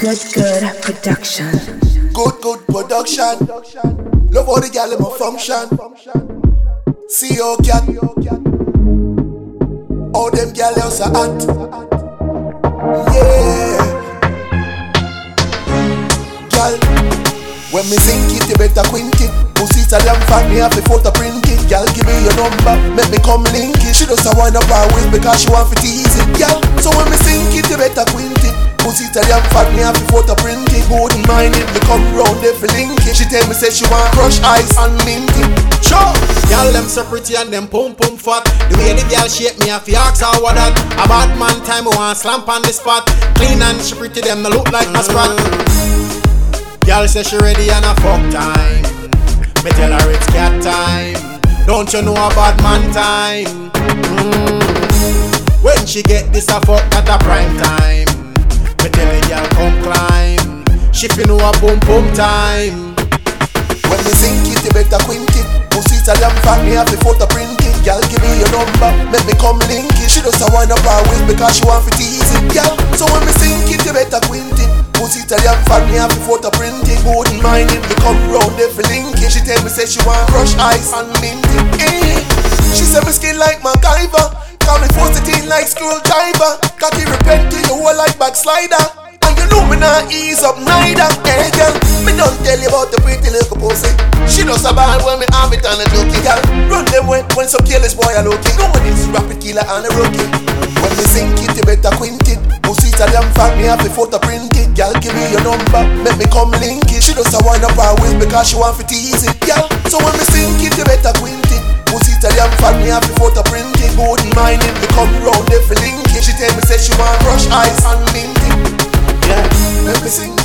Good, good production. Good, good production. Love how the gal in my function. See your cat. All them gals are hot. Yeah. Gal, when me sing it, you better quint it. Pussy a damn fan, me have to photo print it. Gal, give me your number, make me come link it. She does a wind up her waist because she want to tease it. A damn fan, me have to photo print it. Good in mind it, me come round there for link it. She tell me say she want crush ice and mint it. Sure. Girl, them so pretty and them pum pum fat. The way the girl shape me, I fi ask her what that. A bad man time, I want slamp on the spot. Clean and she pretty, them no look like a sprat. Girl say she ready and a fuck time. Me tell her it's cat time. Don't you know a bad man time? Mm. When she get this a fuck at a prime time. A boom boom time. When me sing it, you better quint it. Pussy damn fan, me have to photo print it. Gal, give me your number, make me come link it. She does a wind up her waist because she want to tease it. Gal, so when me sing it, you better quint it. Pussy damn fan, me have to photo print it. In mind it, me come round for link it. She tell me say she want crush ice and mint it. Eh. She say me skin like MacGyver. Call me force it in like screwdriver. You repent to your whole like backslider. Know me not ease up neither Hey girl, me don't tell you about the pretty little pussy. She a bad when me arm it on a jokey girl. Run them when, when some careless boy are looking. No one is rapid killer and a rookie. When me sink it, you better quint it. Pussy a damn fat, me have to photo print it. Girl, give me your number, make me come link it. She does a wind up her waist because she want to tease it Girl, so when me sink it, you better quint it. Pussy a damn fat, me have to photo print it. In mind it, me come round there for link it. She tell me say she want brush ice and it Missing